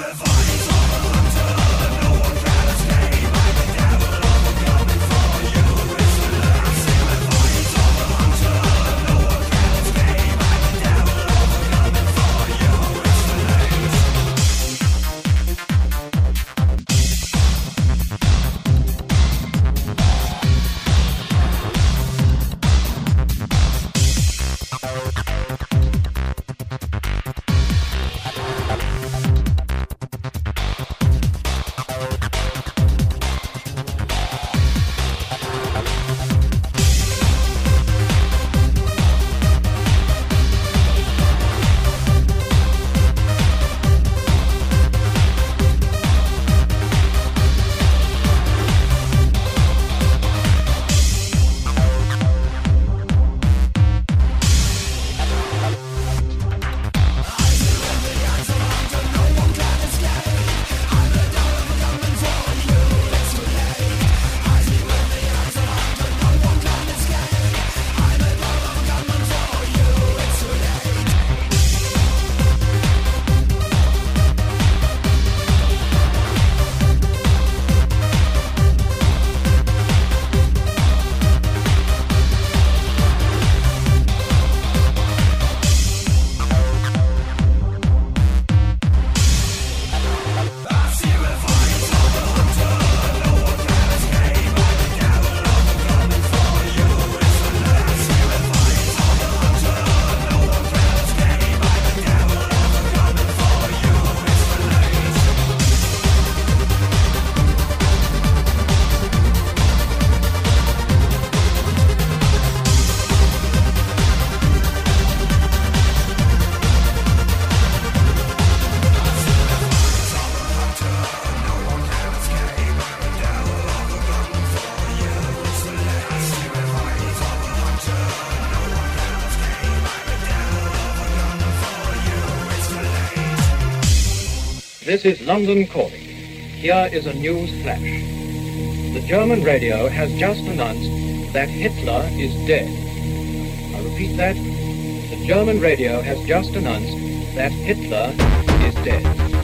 revive This is London calling. Here is a news flash. The German radio has just announced that Hitler is dead. I repeat that. The German radio has just announced that Hitler is dead.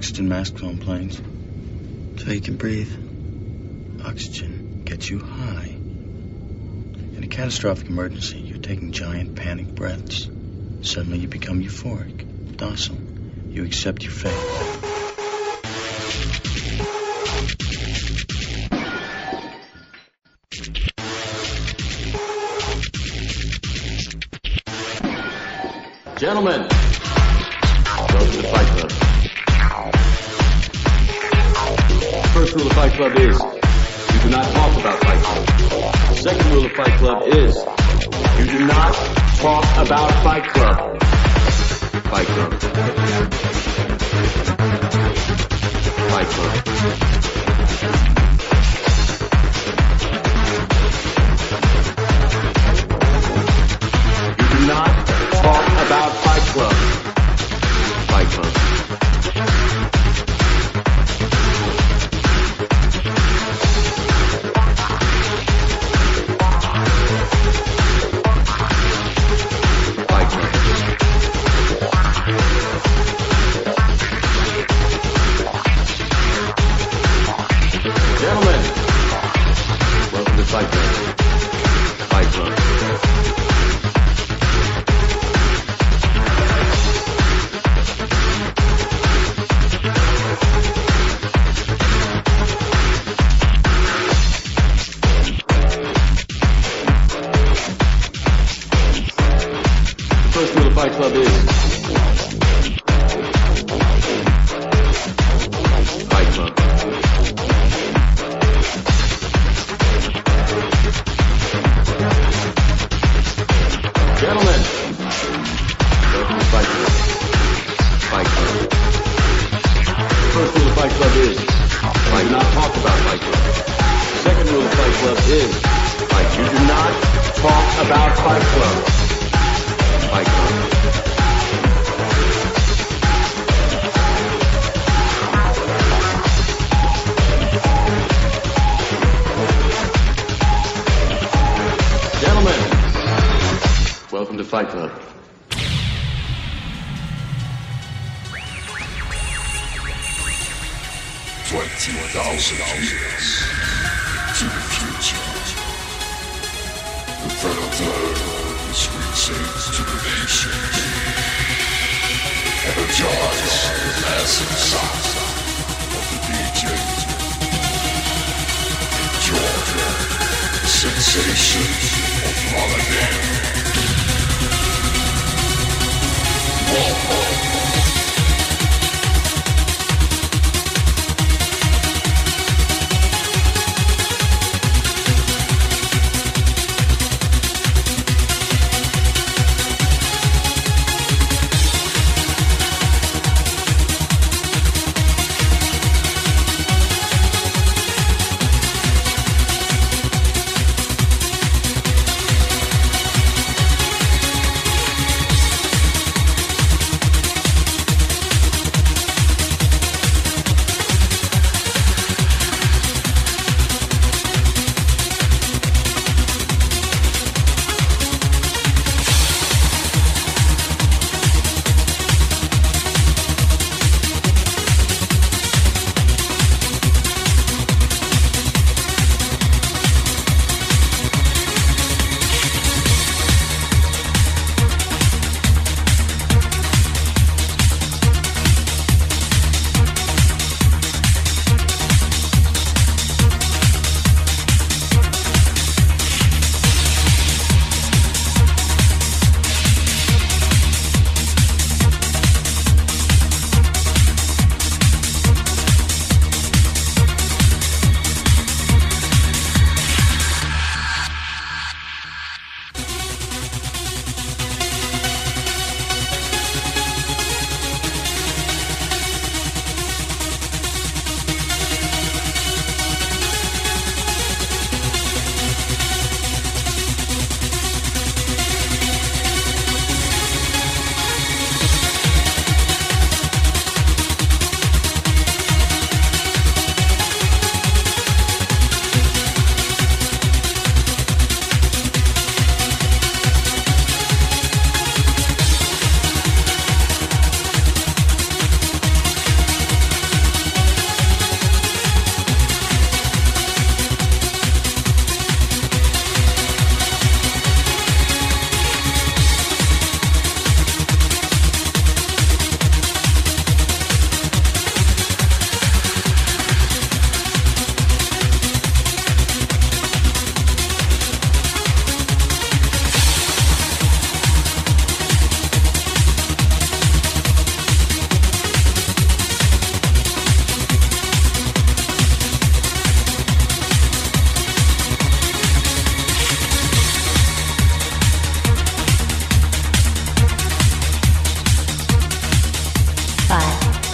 Oxygen masks on planes? So you can breathe. Oxygen gets you high. In a catastrophic emergency, you're taking giant panic breaths. Suddenly you become euphoric, docile. You accept your fate. Gentlemen, welcome to the Fight Club. First rule of Fight Club is you do not talk about Fight Club. Second rule of Fight Club is you do not talk about Fight Club. Fight Club. Fight Club. You do not talk about Fight Club. Fight Club. Fight Club.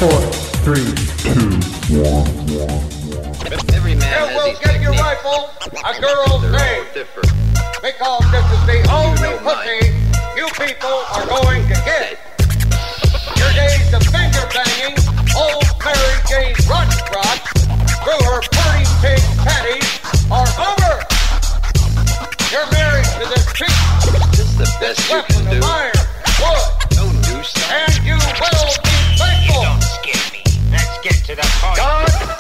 four, three, two, one. Every man has will get your rifle a girl's name. Because this is the only pussy you people are going to get. Your days of finger banging, old Mary Jane Rot Rot, through her pretty pink patties, are over. You're married to this cheap. This is the best this you can do. Iron, wood, no new stuff. And you will be thankful get to that point. God.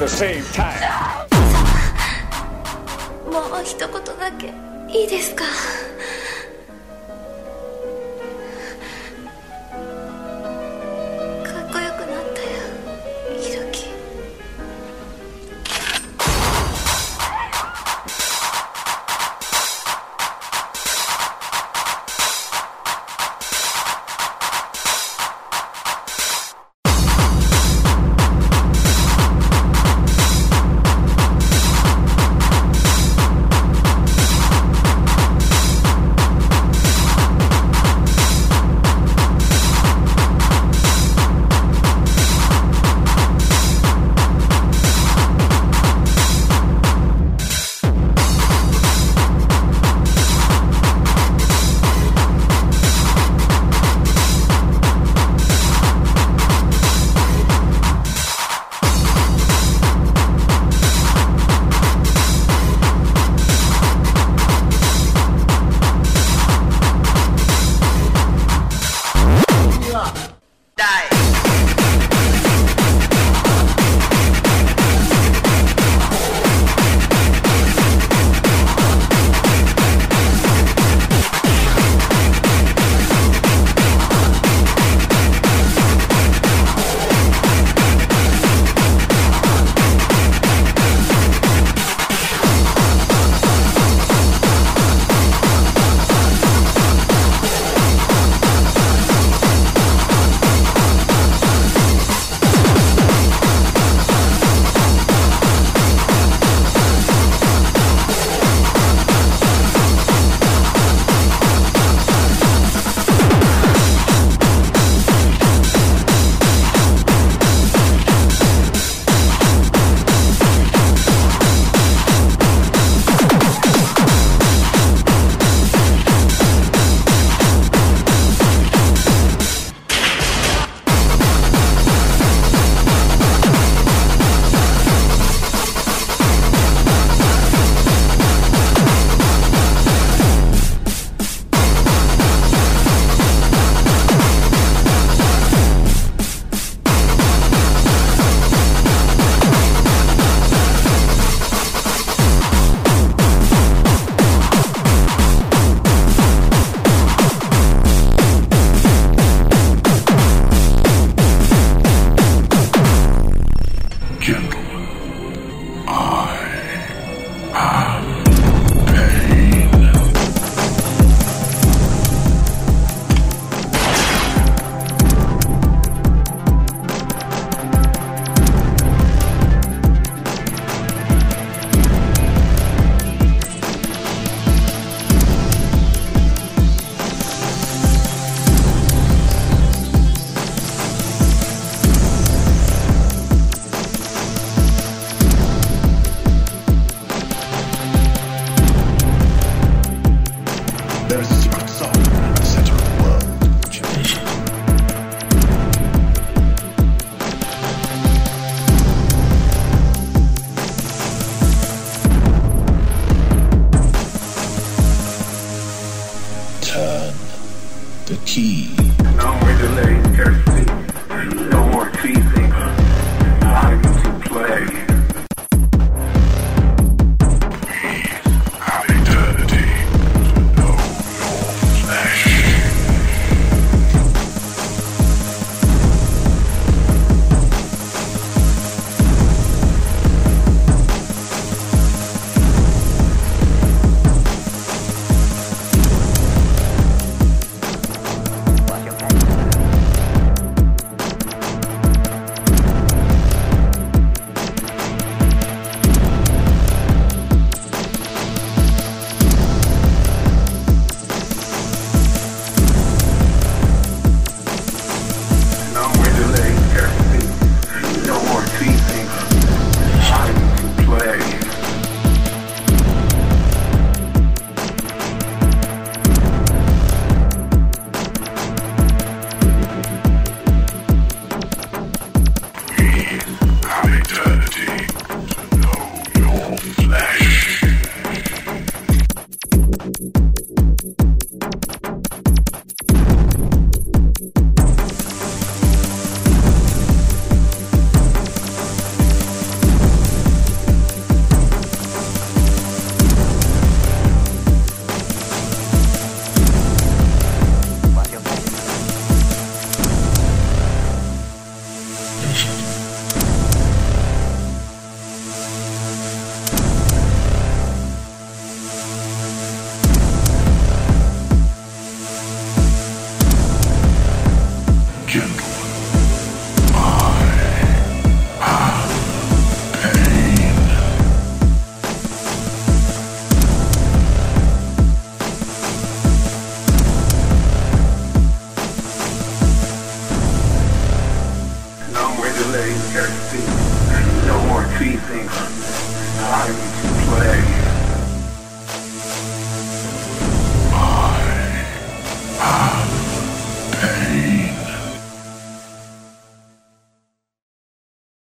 At the same time.